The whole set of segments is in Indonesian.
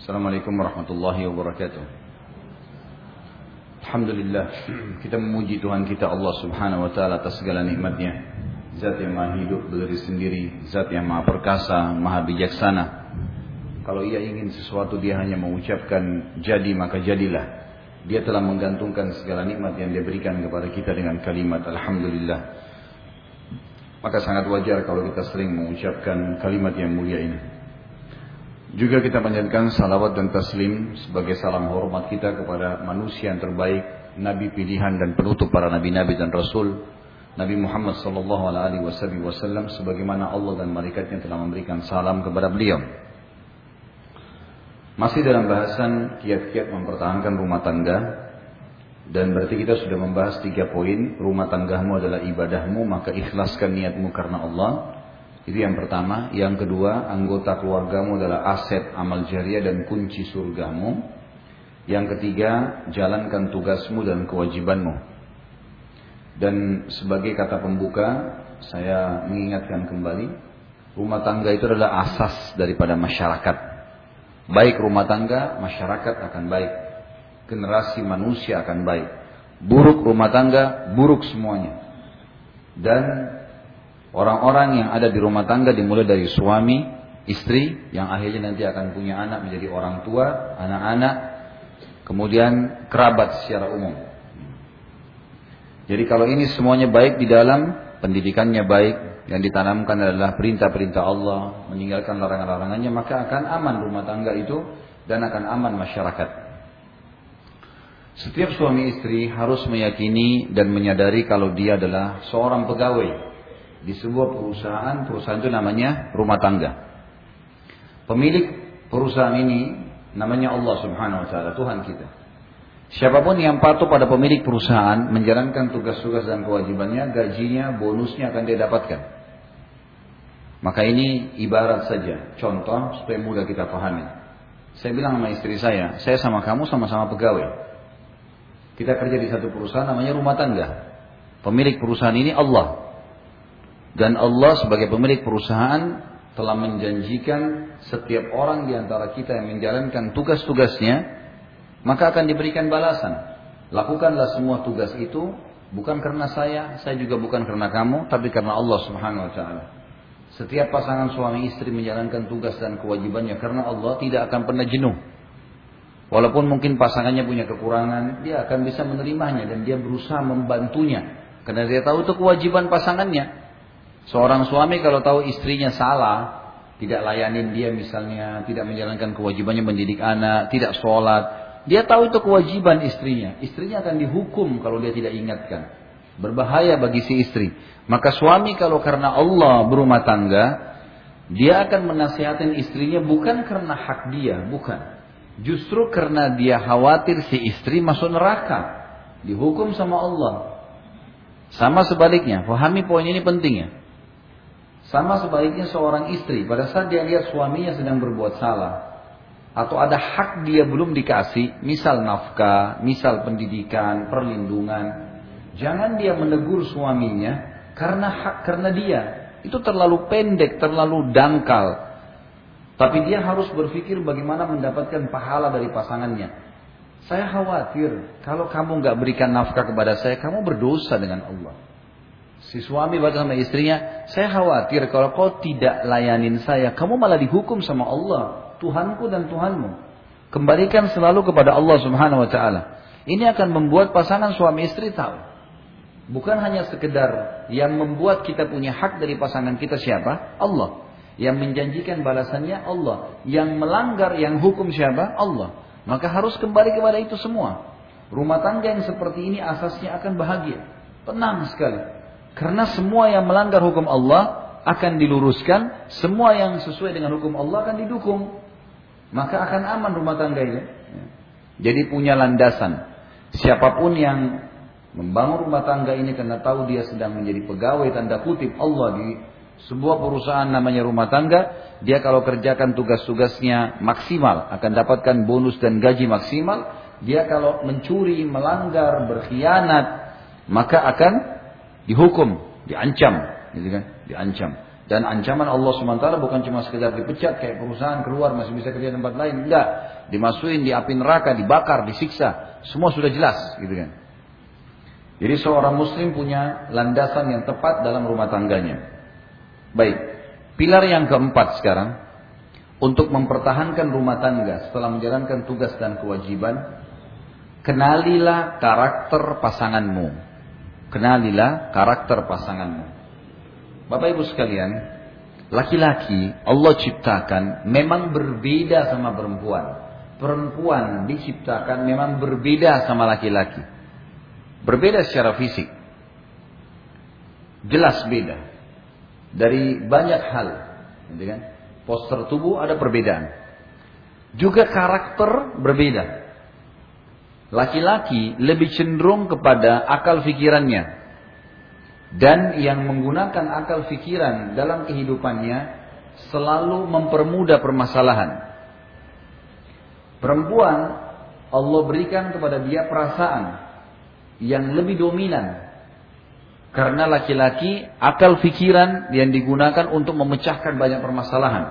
Assalamualaikum warahmatullahi wabarakatuh. Alhamdulillah kita memuji Tuhan kita Allah Subhanahu wa taala atas segala nikmatnya. Zat yang maha hidup berdiri sendiri, zat yang maha perkasa, maha bijaksana. Kalau ia ingin sesuatu dia hanya mengucapkan jadi maka jadilah. Dia telah menggantungkan segala nikmat yang dia berikan kepada kita dengan kalimat Alhamdulillah. Maka sangat wajar kalau kita sering mengucapkan kalimat yang mulia ini. Juga kita panjatkan salawat dan taslim sebagai salam hormat kita kepada manusia yang terbaik, nabi pilihan dan penutup para nabi-nabi dan rasul, Nabi Muhammad sallallahu alaihi wasallam sebagaimana Allah dan malaikatnya telah memberikan salam kepada beliau. Masih dalam bahasan kiat-kiat mempertahankan rumah tangga dan berarti kita sudah membahas tiga poin rumah tanggamu adalah ibadahmu maka ikhlaskan niatmu karena Allah itu yang pertama. Yang kedua, anggota keluargamu adalah aset amal jariah dan kunci surgamu. Yang ketiga, jalankan tugasmu dan kewajibanmu. Dan sebagai kata pembuka, saya mengingatkan kembali, rumah tangga itu adalah asas daripada masyarakat. Baik rumah tangga, masyarakat akan baik. Generasi manusia akan baik. Buruk rumah tangga, buruk semuanya. Dan Orang-orang yang ada di rumah tangga dimulai dari suami, istri, yang akhirnya nanti akan punya anak menjadi orang tua, anak-anak, kemudian kerabat secara umum. Jadi kalau ini semuanya baik di dalam, pendidikannya baik, yang ditanamkan adalah perintah-perintah Allah, meninggalkan larangan-larangannya, maka akan aman rumah tangga itu dan akan aman masyarakat. Setiap suami istri harus meyakini dan menyadari kalau dia adalah seorang pegawai di sebuah perusahaan, perusahaan itu namanya rumah tangga. Pemilik perusahaan ini namanya Allah Subhanahu wa taala, Tuhan kita. Siapa pun yang patuh pada pemilik perusahaan menjalankan tugas-tugas dan kewajibannya, gajinya, bonusnya akan dia dapatkan. Maka ini ibarat saja, contoh supaya mudah kita pahami. Saya bilang sama istri saya, saya sama kamu sama-sama pegawai. Kita kerja di satu perusahaan namanya rumah tangga. Pemilik perusahaan ini Allah. Dan Allah sebagai pemilik perusahaan telah menjanjikan setiap orang di antara kita yang menjalankan tugas-tugasnya, maka akan diberikan balasan. Lakukanlah semua tugas itu bukan karena saya, saya juga bukan karena kamu, tapi karena Allah Subhanahu wa taala. Setiap pasangan suami istri menjalankan tugas dan kewajibannya karena Allah tidak akan pernah jenuh. Walaupun mungkin pasangannya punya kekurangan, dia akan bisa menerimanya dan dia berusaha membantunya. Karena dia tahu itu kewajiban pasangannya. Seorang suami kalau tahu istrinya salah, tidak layanin dia misalnya, tidak menjalankan kewajibannya mendidik anak, tidak sholat, dia tahu itu kewajiban istrinya. Istrinya akan dihukum kalau dia tidak ingatkan. Berbahaya bagi si istri. Maka suami kalau karena Allah berumah tangga, dia akan menasihatin istrinya bukan karena hak dia, bukan. Justru karena dia khawatir si istri masuk neraka. Dihukum sama Allah. Sama sebaliknya, pahami poin ini pentingnya. Sama sebaliknya seorang istri pada saat dia lihat suaminya sedang berbuat salah atau ada hak dia belum dikasih, misal nafkah, misal pendidikan, perlindungan, jangan dia menegur suaminya karena hak karena dia itu terlalu pendek, terlalu dangkal. Tapi dia harus berpikir bagaimana mendapatkan pahala dari pasangannya. Saya khawatir kalau kamu nggak berikan nafkah kepada saya, kamu berdosa dengan Allah. Si suami berkata sama istrinya, saya khawatir kalau kau tidak layanin saya, kamu malah dihukum sama Allah, Tuhanku dan Tuhanmu. Kembalikan selalu kepada Allah Subhanahu wa taala. Ini akan membuat pasangan suami istri tahu. Bukan hanya sekedar yang membuat kita punya hak dari pasangan kita siapa? Allah. Yang menjanjikan balasannya Allah. Yang melanggar, yang hukum siapa? Allah. Maka harus kembali kepada itu semua. Rumah tangga yang seperti ini asasnya akan bahagia. Tenang sekali. Karena semua yang melanggar hukum Allah akan diluruskan, semua yang sesuai dengan hukum Allah akan didukung. Maka akan aman rumah tangga ini. Jadi punya landasan. Siapa pun yang membangun rumah tangga ini karena tahu dia sedang menjadi pegawai tanda kutip Allah di sebuah perusahaan namanya rumah tangga, dia kalau kerjakan tugas-tugasnya maksimal akan dapatkan bonus dan gaji maksimal. Dia kalau mencuri, melanggar, berkhianat, maka akan dihukum, diancam, gitu kan? Diancam. Dan ancaman Allah SWT bukan cuma sekedar dipecat kayak perusahaan keluar masih bisa kerja tempat lain. Enggak. Dimasukin di api neraka, dibakar, disiksa. Semua sudah jelas gitu kan. Jadi seorang muslim punya landasan yang tepat dalam rumah tangganya. Baik. Pilar yang keempat sekarang. Untuk mempertahankan rumah tangga setelah menjalankan tugas dan kewajiban. Kenalilah karakter pasanganmu. Kenalilah karakter pasanganmu. Bapak Ibu sekalian, laki-laki Allah ciptakan memang berbeda sama perempuan. Perempuan diciptakan memang berbeda sama laki-laki. Berbeda secara fisik. Jelas beda. Dari banyak hal. Gitu kan? Poster tubuh ada perbedaan. Juga karakter berbeda. Laki-laki lebih cenderung kepada akal pikirannya dan yang menggunakan akal fikiran dalam kehidupannya selalu mempermudah permasalahan. Perempuan Allah berikan kepada dia perasaan yang lebih dominan. Karena laki-laki akal fikiran yang digunakan untuk memecahkan banyak permasalahan.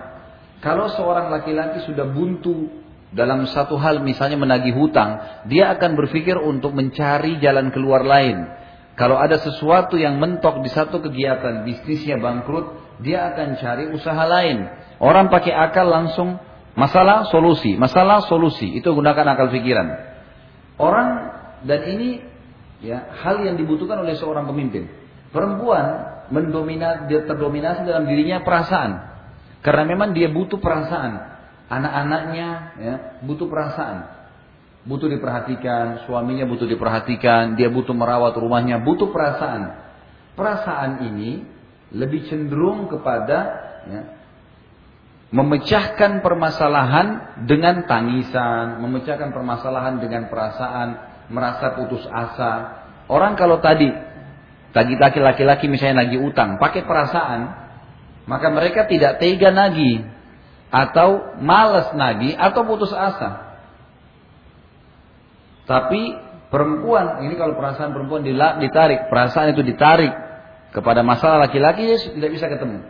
Kalau seorang laki-laki sudah buntu dalam satu hal misalnya menagih hutang, dia akan berpikir untuk mencari jalan keluar lain kalau ada sesuatu yang mentok di satu kegiatan bisnisnya bangkrut, dia akan cari usaha lain. Orang pakai akal langsung masalah solusi, masalah solusi. Itu gunakan akal pikiran. Orang dan ini ya hal yang dibutuhkan oleh seorang pemimpin. Perempuan mendominasi terdominasi dalam dirinya perasaan. Karena memang dia butuh perasaan. Anak-anaknya ya, butuh perasaan butuh diperhatikan, suaminya butuh diperhatikan, dia butuh merawat rumahnya, butuh perasaan. Perasaan ini lebih cenderung kepada ya, memecahkan permasalahan dengan tangisan, memecahkan permasalahan dengan perasaan, merasa putus asa. Orang kalau tadi, tadi laki-laki misalnya lagi utang, pakai perasaan, maka mereka tidak tega nagi, atau malas nagi, atau putus asa. Tapi perempuan, ini kalau perasaan perempuan ditarik, perasaan itu ditarik kepada masalah laki-laki, dia tidak bisa ketemu.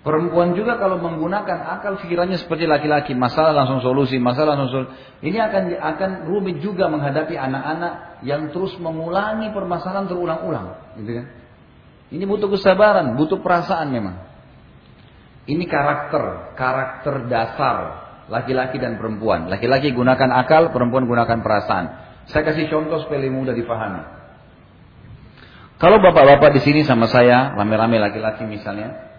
Perempuan juga kalau menggunakan akal pikirannya seperti laki-laki, masalah langsung solusi, masalah langsung solusi. Ini akan akan rumit juga menghadapi anak-anak yang terus mengulangi permasalahan terulang-ulang, gitu kan? Ini butuh kesabaran, butuh perasaan memang. Ini karakter, karakter dasar laki-laki dan perempuan. Laki-laki gunakan akal, perempuan gunakan perasaan. Saya kasih contoh supaya mudah dipahami. Kalau bapak-bapak di sini sama saya, rame-rame laki-laki misalnya,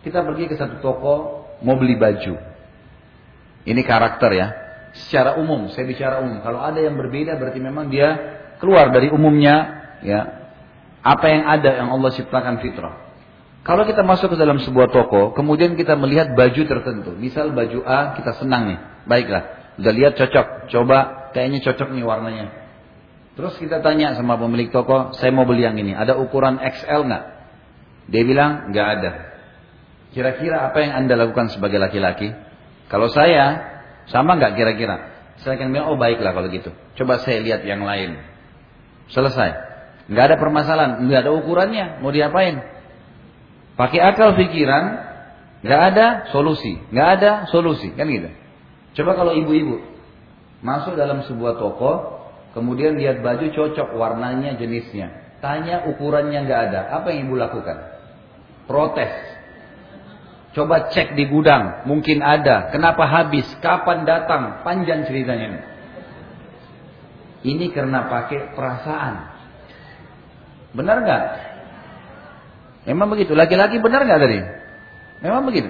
kita pergi ke satu toko mau beli baju. Ini karakter ya. Secara umum, saya bicara umum. Kalau ada yang berbeda berarti memang dia keluar dari umumnya ya. Apa yang ada yang Allah ciptakan fitrah. Kalau kita masuk ke dalam sebuah toko, kemudian kita melihat baju tertentu. Misal baju A, kita senang nih. Baiklah, udah lihat cocok. Coba, kayaknya cocok nih warnanya. Terus kita tanya sama pemilik toko, saya mau beli yang ini. Ada ukuran XL nggak? Dia bilang, nggak ada. Kira-kira apa yang anda lakukan sebagai laki-laki? Kalau saya, sama nggak kira-kira? Saya akan bilang, oh baiklah kalau gitu. Coba saya lihat yang lain. Selesai. Nggak ada permasalahan, nggak ada ukurannya. Mau diapain? Pakai akal pikiran, nggak ada solusi, nggak ada solusi, kan gitu. Coba kalau ibu-ibu masuk dalam sebuah toko, kemudian lihat baju cocok warnanya, jenisnya, tanya ukurannya nggak ada, apa yang ibu lakukan? Protes. Coba cek di gudang, mungkin ada. Kenapa habis? Kapan datang? Panjang ceritanya. Ini karena pakai perasaan. Benar nggak? Memang begitu. Laki-laki benar nggak tadi? Memang begitu.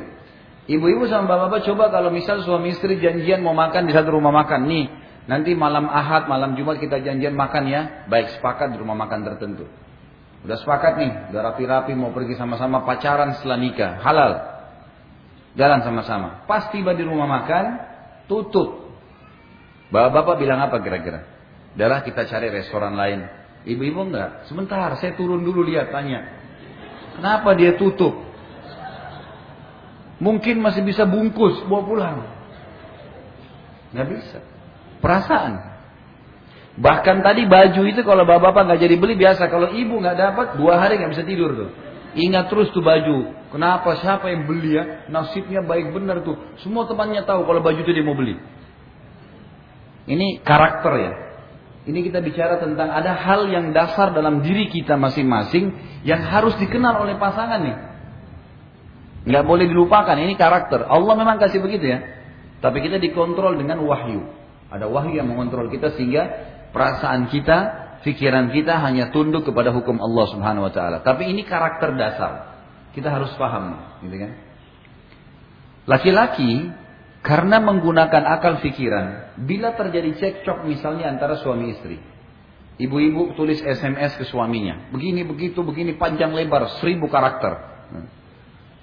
Ibu-ibu sama bapak-bapak coba kalau misal suami istri janjian mau makan di satu rumah makan. Nih, nanti malam ahad, malam jumat kita janjian makan ya. Baik, sepakat di rumah makan tertentu. Udah sepakat nih, udah rapi-rapi mau pergi sama-sama pacaran setelah nikah. Halal. Jalan sama-sama. Pas tiba di rumah makan, tutup. Bapak-bapak bilang apa kira-kira? Darah kita cari restoran lain. Ibu-ibu enggak? Sebentar, saya turun dulu lihat, tanya. Kenapa dia tutup? Mungkin masih bisa bungkus, bawa pulang. Nggak bisa. Perasaan. Bahkan tadi baju itu kalau bapak-bapak nggak jadi beli biasa. Kalau ibu nggak dapat dua hari nggak bisa tidur tuh. Ingat terus tuh baju. Kenapa? Siapa yang beli ya? Nasibnya baik benar tuh. Semua temannya tahu kalau baju itu dia mau beli. Ini karakter ya. Ini kita bicara tentang ada hal yang dasar dalam diri kita masing-masing yang harus dikenal oleh pasangan nih. Nggak boleh dilupakan, ini karakter. Allah memang kasih begitu ya. Tapi kita dikontrol dengan wahyu. Ada wahyu yang mengontrol kita sehingga perasaan kita, pikiran kita hanya tunduk kepada hukum Allah Subhanahu wa taala. Tapi ini karakter dasar. Kita harus paham, gitu kan? Laki-laki karena menggunakan akal pikiran, bila terjadi cekcok misalnya antara suami istri. Ibu-ibu tulis SMS ke suaminya. Begini, begitu, begini, panjang lebar, seribu karakter.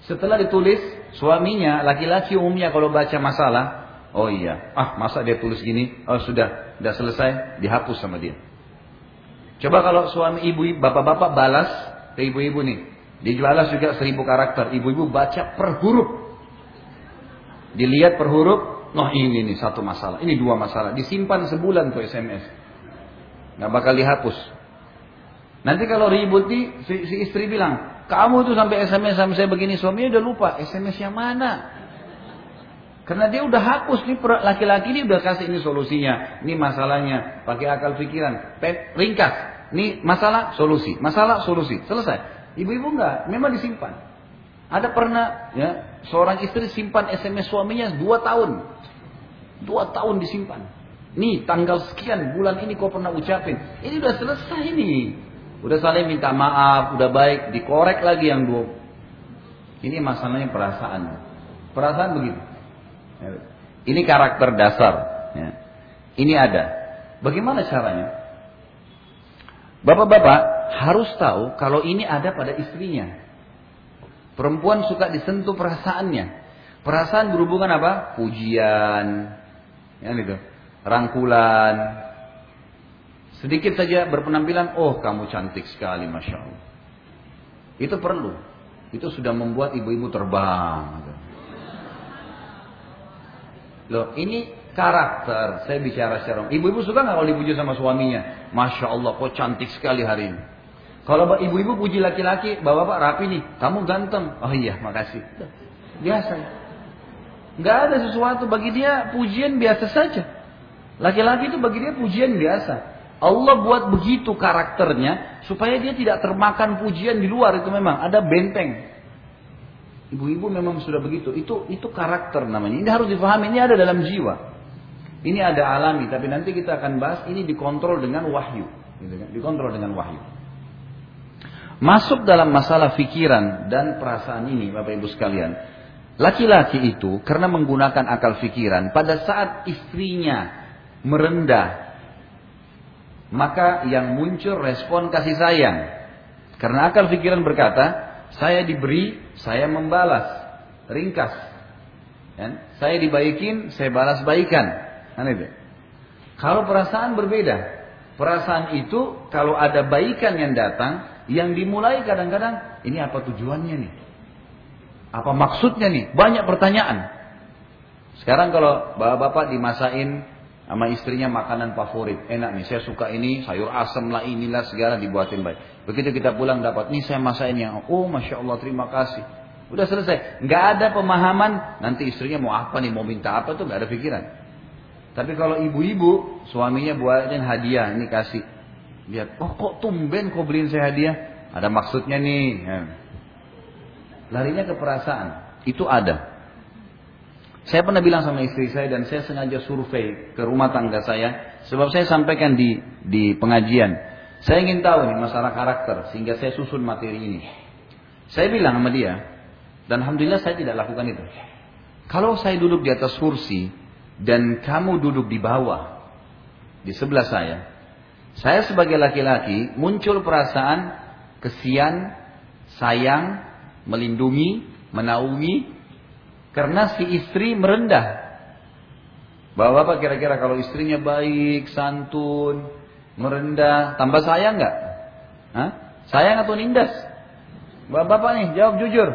Setelah ditulis, suaminya, laki-laki umumnya kalau baca masalah, oh iya, ah masa dia tulis gini, oh sudah, sudah selesai, dihapus sama dia. Coba kalau suami ibu, bapak-bapak balas ke ibu-ibu nih, dibalas juga seribu karakter, ibu-ibu baca per huruf, Dilihat per huruf, noh ini nih satu masalah, ini dua masalah. Disimpan sebulan tuh SMS. Nggak bakal dihapus. Nanti kalau ribut nih, si, si istri bilang, kamu tuh sampai SMS sampai saya begini, suaminya udah lupa SMS yang mana. Karena dia udah hapus nih laki-laki ini udah kasih ini solusinya, ini masalahnya, pakai akal pikiran, ringkas. Ini masalah solusi, masalah solusi, selesai. Ibu-ibu enggak, memang disimpan. Ada pernah ya seorang istri simpan SMS suaminya dua tahun, dua tahun disimpan. Nih tanggal sekian bulan ini kau pernah ucapin. Ini udah selesai ini. Udah saling minta maaf, udah baik, dikorek lagi yang dua. Ini masalahnya perasaan. Perasaan begitu. Ini karakter dasar. Ya. Ini ada. Bagaimana caranya? Bapak-bapak harus tahu kalau ini ada pada istrinya. Perempuan suka disentuh perasaannya. Perasaan berhubungan apa? Pujian, ya gitu. Rangkulan. Sedikit saja berpenampilan, oh kamu cantik sekali, masya Allah. Itu perlu. Itu sudah membuat ibu-ibu terbang. Gitu. Loh, ini karakter. Saya bicara secara Ibu-ibu suka nggak kalau dipuji sama suaminya? Masya Allah, kok cantik sekali hari ini. Kalau ibu-ibu puji laki-laki, bapak-bapak rapi nih, kamu ganteng. Oh iya, makasih. Biasa. Gak ada sesuatu bagi dia pujian biasa saja. Laki-laki itu bagi dia pujian biasa. Allah buat begitu karakternya supaya dia tidak termakan pujian di luar itu memang ada benteng. Ibu-ibu memang sudah begitu. Itu itu karakter namanya. Ini harus difahami. Ini ada dalam jiwa. Ini ada alami. Tapi nanti kita akan bahas ini dikontrol dengan wahyu. Gitu kan? Dikontrol dengan wahyu. Masuk dalam masalah fikiran dan perasaan ini Bapak Ibu sekalian. Laki-laki itu karena menggunakan akal fikiran pada saat istrinya merendah maka yang muncul respon kasih sayang. Karena akal fikiran berkata, saya diberi, saya membalas. Ringkas. Kan? Saya dibaikin, saya balas baikan. Kan itu. Kalau perasaan berbeda. Perasaan itu kalau ada baikan yang datang, yang dimulai kadang-kadang ini apa tujuannya nih? Apa maksudnya nih? Banyak pertanyaan. Sekarang kalau bapak-bapak dimasain sama istrinya makanan favorit, enak nih, saya suka ini, sayur asam lah, inilah segala dibuatin baik. Begitu kita pulang dapat, nih saya masain yang, oh masya Allah terima kasih. Udah selesai, nggak ada pemahaman nanti istrinya mau apa nih, mau minta apa tuh nggak ada pikiran. Tapi kalau ibu-ibu suaminya buatin hadiah, ini kasih, Lihat, oh kok tumben kau beliin saya hadiah? Ada maksudnya nih. Ya. Larinya ke perasaan. Itu ada. Saya pernah bilang sama istri saya dan saya sengaja survei ke rumah tangga saya. Sebab saya sampaikan di di pengajian. Saya ingin tahu nih masalah karakter sehingga saya susun materi ini. Saya bilang sama dia, dan alhamdulillah saya tidak lakukan itu. Kalau saya duduk di atas kursi dan kamu duduk di bawah di sebelah saya, saya sebagai laki-laki muncul perasaan kesian, sayang, melindungi, menaungi karena si istri merendah. Bapak-bapak kira-kira kalau istrinya baik, santun, merendah, tambah sayang nggak? Hah? Sayang atau nindas? Bapak-bapak nih jawab jujur.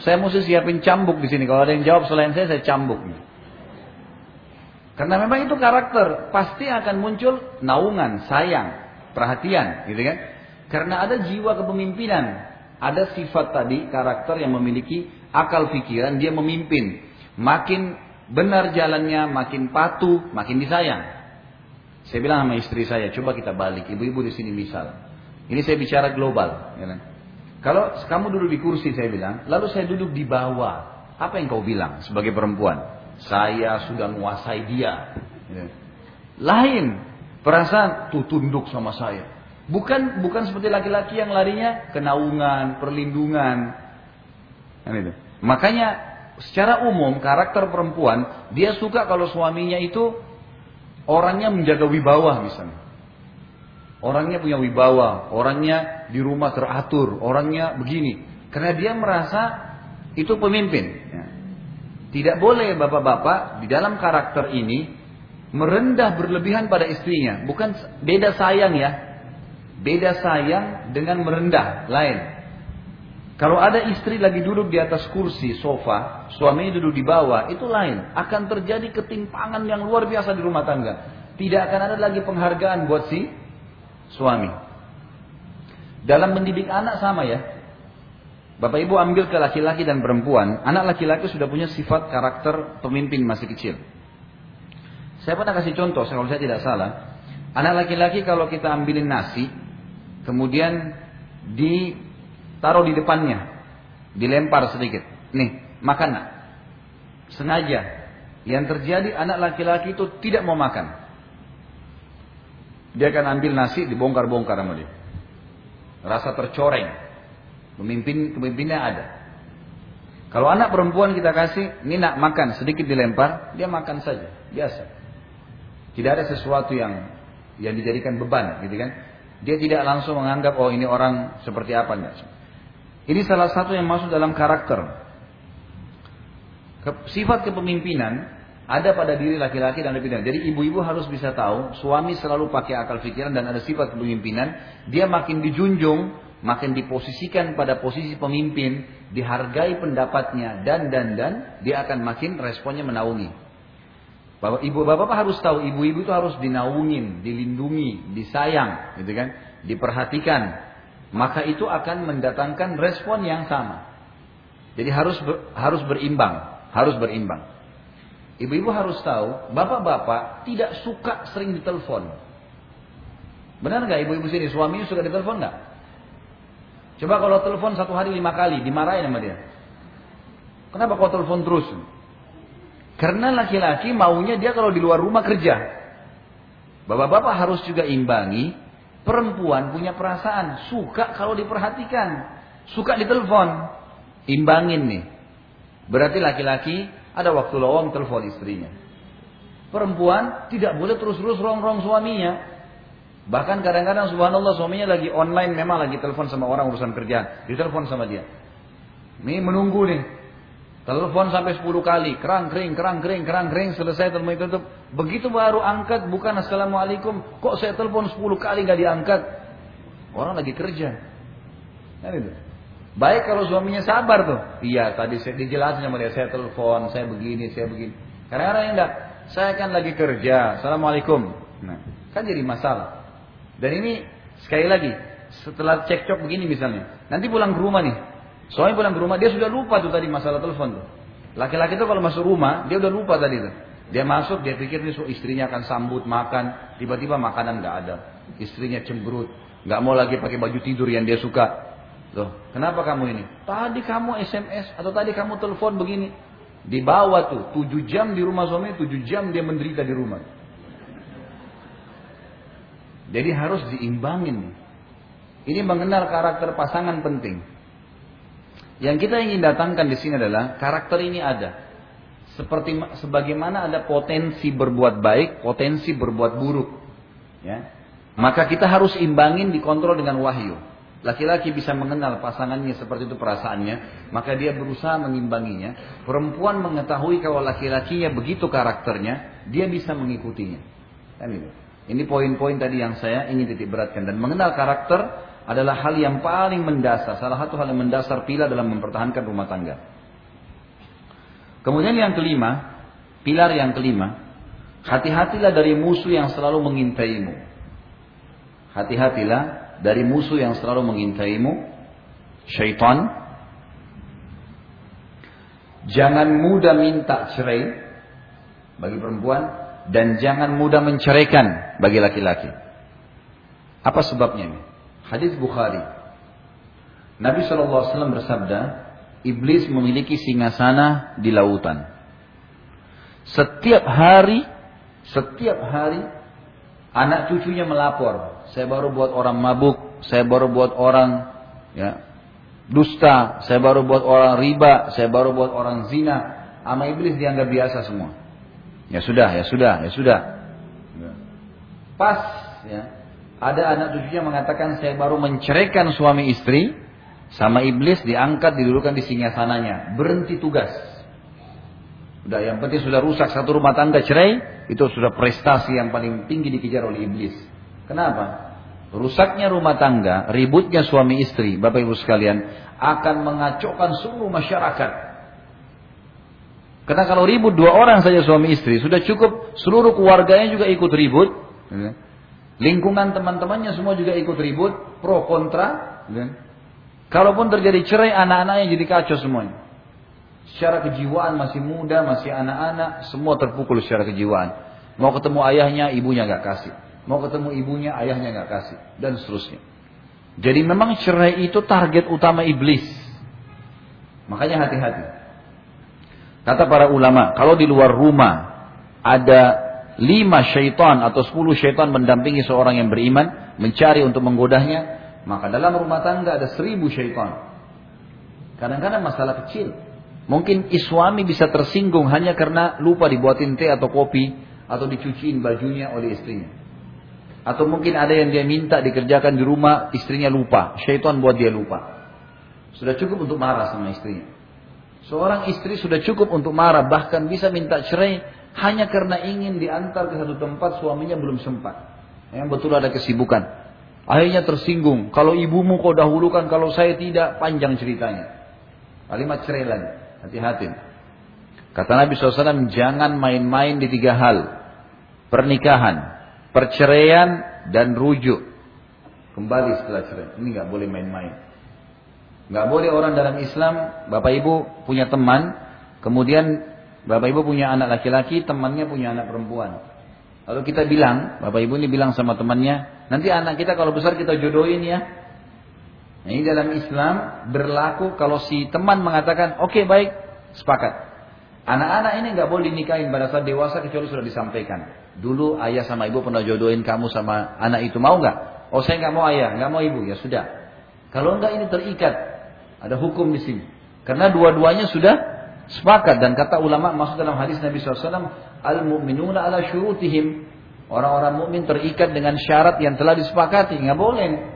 Saya mesti siapin cambuk di sini. Kalau ada yang jawab selain saya, saya cambuk. Nih. Karena memang itu karakter, pasti akan muncul naungan, sayang, perhatian, gitu kan? Karena ada jiwa kepemimpinan. ada sifat tadi karakter yang memiliki akal pikiran dia memimpin. Makin benar jalannya, makin patuh, makin disayang. Saya bilang sama istri saya, coba kita balik, ibu-ibu di sini misal. Ini saya bicara global. Ya kan? Kalau kamu duduk di kursi, saya bilang, lalu saya duduk di bawah. Apa yang kau bilang sebagai perempuan? Saya sudah menguasai dia. Ya. Lain. Perasaan tuh tunduk sama saya. Bukan bukan seperti laki-laki yang larinya kenaungan, perlindungan. Kan itu. Makanya secara umum karakter perempuan dia suka kalau suaminya itu orangnya menjaga wibawa misalnya. Orangnya punya wibawa, orangnya di rumah teratur, orangnya begini. Karena dia merasa itu pemimpin. Ya. Tidak boleh bapak-bapak di dalam karakter ini merendah berlebihan pada istrinya. Bukan beda sayang ya. Beda sayang dengan merendah, lain. Kalau ada istri lagi duduk di atas kursi sofa, suaminya duduk di bawah, itu lain. Akan terjadi ketimpangan yang luar biasa di rumah tangga. Tidak akan ada lagi penghargaan buat si suami. Dalam mendidik anak sama ya. Bapak ibu ambil ke laki-laki dan perempuan, anak laki-laki sudah punya sifat karakter pemimpin masih kecil. Saya pernah kasih contoh, kalau saya tidak salah. Anak laki-laki kalau kita ambilin nasi, kemudian ditaruh di depannya, dilempar sedikit. Nih, makan nak. Sengaja. Yang terjadi anak laki-laki itu tidak mau makan. Dia akan ambil nasi, dibongkar-bongkar sama dia. Rasa tercoreng. Pemimpin pemimpinnya ada. Kalau anak perempuan kita kasih, ini nak makan, sedikit dilempar, dia makan saja, biasa. Tidak ada sesuatu yang yang dijadikan beban, gitu kan? Dia tidak langsung menganggap oh ini orang seperti apa enggak. Ini salah satu yang masuk dalam karakter. Sifat kepemimpinan ada pada diri laki-laki dan laki-laki. Jadi ibu-ibu harus bisa tahu, suami selalu pakai akal pikiran dan ada sifat kepemimpinan, dia makin dijunjung, makin diposisikan pada posisi pemimpin, dihargai pendapatnya dan dan dan, dia akan makin responnya menaungi. Bahwa ibu bapak harus tahu ibu-ibu itu harus dinaungin, dilindungi, disayang, gitu kan, diperhatikan. Maka itu akan mendatangkan respon yang sama. Jadi harus ber, harus berimbang, harus berimbang. Ibu-ibu harus tahu, bapak-bapak tidak suka sering ditelepon. Benar nggak ibu-ibu sini suaminya suka ditelepon nggak? Coba kalau telepon satu hari lima kali, dimarahin sama dia. Kenapa kau telepon terus? Karena laki-laki maunya dia kalau di luar rumah kerja. Bapak-bapak harus juga imbangi. Perempuan punya perasaan. Suka kalau diperhatikan. Suka ditelepon. Imbangin nih. Berarti laki-laki ada waktu lowong telepon istrinya. Perempuan tidak boleh terus-terus rong-rong suaminya. Bahkan kadang-kadang subhanallah suaminya lagi online memang lagi telepon sama orang urusan kerjaan. Ditelepon sama dia. Ini menunggu nih. Telepon sampai 10 kali, kerang kering, kerang kering, kerang kering, selesai telepon itu tutup. Begitu baru angkat, bukan assalamualaikum, kok saya telepon 10 kali nggak diangkat? Orang lagi kerja. Kan itu. Baik kalau suaminya sabar tuh. Iya, tadi saya dijelasin sama dia, saya telepon, saya begini, saya begini. Kadang-kadang enggak, saya kan lagi kerja, assalamualaikum. Nah, kan jadi masalah. Dan ini sekali lagi, setelah cekcok begini misalnya, nanti pulang ke rumah nih, Suami pulang ke rumah, dia sudah lupa tuh tadi masalah telepon tuh. Laki-laki itu kalau masuk rumah, dia udah lupa tadi tuh. Dia masuk, dia pikir nih istrinya akan sambut, makan. Tiba-tiba makanan nggak ada. Istrinya cemberut. nggak mau lagi pakai baju tidur yang dia suka. Loh, kenapa kamu ini? Tadi kamu SMS atau tadi kamu telepon begini. Dibawa tuh, tujuh jam di rumah suami, tujuh jam dia menderita di rumah. Jadi harus diimbangin. Ini mengenal karakter pasangan penting. Yang kita ingin datangkan di sini adalah karakter ini ada. Seperti sebagaimana ada potensi berbuat baik, potensi berbuat buruk. Ya. Maka kita harus imbangin dikontrol dengan wahyu. Laki-laki bisa mengenal pasangannya seperti itu perasaannya, maka dia berusaha mengimbanginya. Perempuan mengetahui kalau laki-lakinya begitu karakternya, dia bisa mengikutinya. Kan ini. Ini poin-poin tadi yang saya ingin titik beratkan dan mengenal karakter adalah hal yang paling mendasar, salah satu hal yang mendasar pilar dalam mempertahankan rumah tangga. Kemudian yang kelima, pilar yang kelima, hati-hatilah dari musuh yang selalu mengintaimu. Hati-hatilah dari musuh yang selalu mengintaimu. syaitan. Jangan mudah minta cerai bagi perempuan dan jangan mudah menceraikan bagi laki-laki. Apa sebabnya ini? Hadis Bukhari. Nabi SAW bersabda, iblis memiliki singasana di lautan. Setiap hari, setiap hari anak cucunya melapor, saya baru buat orang mabuk, saya baru buat orang ya dusta, saya baru buat orang riba, saya baru buat orang zina. Ama iblis dianggap biasa semua. Ya sudah, ya sudah, ya sudah. Pas ya, ada anak cucunya mengatakan saya baru menceraikan suami istri, sama iblis diangkat didudukan di singgasananya, berhenti tugas. Udah yang penting sudah rusak satu rumah tangga cerai, itu sudah prestasi yang paling tinggi dikejar oleh iblis. Kenapa? Rusaknya rumah tangga, ributnya suami istri, Bapak Ibu sekalian, akan mengacaukan seluruh masyarakat. Karena kalau ribut dua orang saja suami istri, sudah cukup seluruh keluarganya juga ikut ribut. Lingkungan teman-temannya semua juga ikut ribut, pro kontra. Kalaupun terjadi cerai, anak-anaknya jadi kacau semuanya. Secara kejiwaan masih muda, masih anak-anak, semua terpukul secara kejiwaan. Mau ketemu ayahnya, ibunya gak kasih. Mau ketemu ibunya, ayahnya gak kasih. Dan seterusnya. Jadi memang cerai itu target utama iblis. Makanya hati-hati. Kata para ulama, kalau di luar rumah ada lima syaitan atau sepuluh syaitan mendampingi seorang yang beriman, mencari untuk menggodahnya, maka dalam rumah tangga ada seribu syaitan. Kadang-kadang masalah kecil. Mungkin suami bisa tersinggung hanya karena lupa dibuatin teh atau kopi atau dicuciin bajunya oleh istrinya. Atau mungkin ada yang dia minta dikerjakan di rumah, istrinya lupa. Syaitan buat dia lupa. Sudah cukup untuk marah sama istrinya. Seorang istri sudah cukup untuk marah, bahkan bisa minta cerai hanya karena ingin diantar ke satu tempat suaminya belum sempat. Yang betul ada kesibukan. Akhirnya tersinggung. Kalau ibumu kau dahulukan, kalau saya tidak, panjang ceritanya. Kalimat cerai lagi. Hati-hati. Kata Nabi SAW, jangan main-main di tiga hal. Pernikahan, perceraian, dan rujuk. Kembali setelah cerai. Ini nggak boleh main-main. Nggak boleh orang dalam Islam, bapak ibu punya teman, kemudian bapak ibu punya anak laki-laki, temannya punya anak perempuan. Lalu kita bilang, bapak ibu ini bilang sama temannya, nanti anak kita kalau besar kita jodohin ya. Nah, ini dalam Islam berlaku kalau si teman mengatakan, oke okay, baik, sepakat. Anak-anak ini nggak boleh dinikahin pada saat dewasa kecuali sudah disampaikan. Dulu ayah sama ibu pernah jodohin kamu sama anak itu mau nggak? Oh saya nggak mau ayah, nggak mau ibu ya sudah. Kalau nggak ini terikat, ada hukum di sini. Karena dua-duanya sudah sepakat dan kata ulama masuk dalam hadis Nabi SAW, al mu'minuna ala syurutihim. Orang-orang mukmin terikat dengan syarat yang telah disepakati, nggak boleh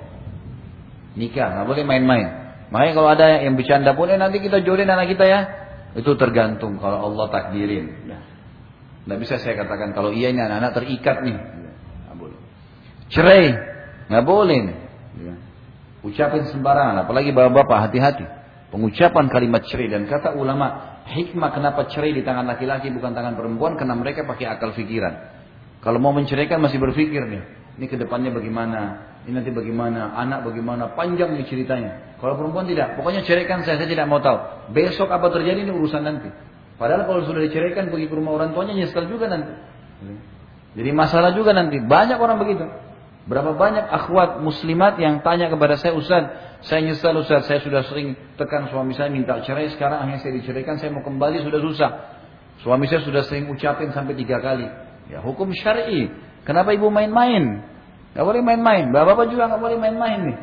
nikah, nggak boleh main-main. Makanya kalau ada yang bercanda boleh nanti kita jodohin anak kita ya. Itu tergantung kalau Allah takdirin. Nggak bisa saya katakan kalau iya ini anak-anak terikat nih. Nggak boleh. Cerai, nggak boleh. Ucapin sembarangan, apalagi bapak-bapak hati-hati. Pengucapan kalimat cerai dan kata ulama hikmah kenapa cerai di tangan laki-laki bukan tangan perempuan karena mereka pakai akal pikiran. Kalau mau menceraikan masih berpikir nih, ini ke depannya bagaimana, ini nanti bagaimana, anak bagaimana, panjang nih ceritanya. Kalau perempuan tidak, pokoknya ceraikan saya, saya tidak mau tahu. Besok apa terjadi ini urusan nanti. Padahal kalau sudah diceraikan pergi ke rumah orang tuanya nyesel juga nanti. Jadi masalah juga nanti. Banyak orang begitu. Berapa banyak akhwat muslimat yang tanya kepada saya, Ustaz, saya nyesal Ustaz, saya sudah sering tekan suami saya minta cerai, sekarang akhirnya saya diceraikan, saya mau kembali sudah susah. Suami saya sudah sering ucapin sampai tiga kali. Ya hukum syar'i. Kenapa ibu main-main? Gak boleh main-main. Bapak-bapak juga gak boleh main-main nih.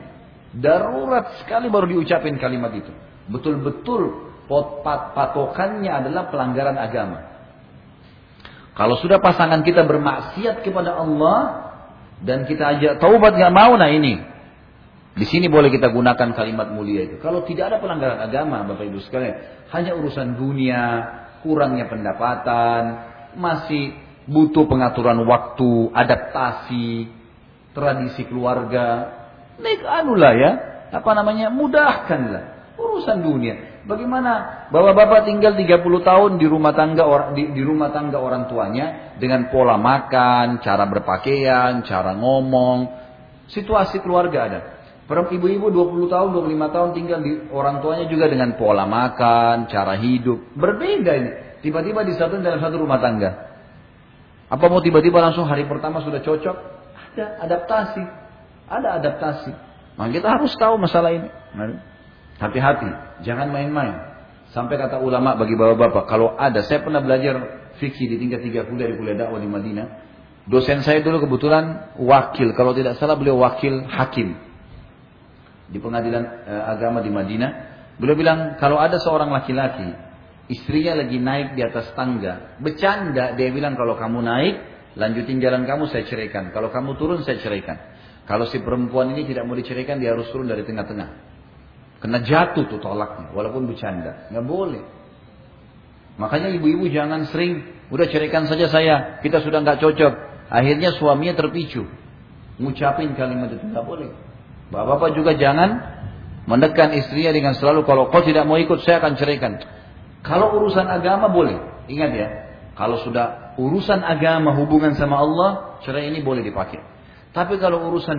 Darurat sekali baru diucapin kalimat itu. Betul-betul patokannya adalah pelanggaran agama. Kalau sudah pasangan kita bermaksiat kepada Allah dan kita ajak taubat gak mau, nah ini. Di sini boleh kita gunakan kalimat mulia itu. Kalau tidak ada pelanggaran agama, Bapak Ibu sekalian, hanya urusan dunia, kurangnya pendapatan, masih butuh pengaturan waktu, adaptasi, tradisi keluarga. Nek anulah ya, apa namanya, mudahkanlah urusan dunia. Bagaimana bapak-bapak tinggal 30 tahun di rumah tangga orang di, di rumah tangga orang tuanya dengan pola makan, cara berpakaian, cara ngomong, situasi keluarga ada. Ibu-ibu 20 tahun, 25 tahun tinggal di orang tuanya juga dengan pola makan, cara hidup. Berbeda ini. Tiba-tiba disatukan dalam satu rumah tangga. Apa mau tiba-tiba langsung hari pertama sudah cocok? Ada adaptasi. Ada adaptasi. Maka kita harus tahu masalah ini. Hati-hati, jangan main-main. Sampai kata ulama bagi bapak-bapak, kalau ada, saya pernah belajar fikih di tingkat tiga kuliah di kuliah dakwah di Madinah. Dosen saya dulu kebetulan wakil, kalau tidak salah beliau wakil hakim di pengadilan e, agama di Madinah, beliau bilang kalau ada seorang laki-laki istrinya lagi naik di atas tangga, bercanda dia bilang kalau kamu naik lanjutin jalan kamu saya ceraikan, kalau kamu turun saya ceraikan. Kalau si perempuan ini tidak mau diceraikan dia harus turun dari tengah-tengah. Kena jatuh tuh tolaknya, walaupun bercanda, nggak boleh. Makanya ibu-ibu jangan sering, udah ceraikan saja saya, kita sudah nggak cocok. Akhirnya suaminya terpicu, ngucapin kalimat itu nggak boleh. Bapak-bapak juga jangan mendekan istrinya dengan selalu kalau kau tidak mau ikut saya akan ceraikan. Kalau urusan agama boleh. Ingat ya, kalau sudah urusan agama hubungan sama Allah, cerai ini boleh dipakai. Tapi kalau urusan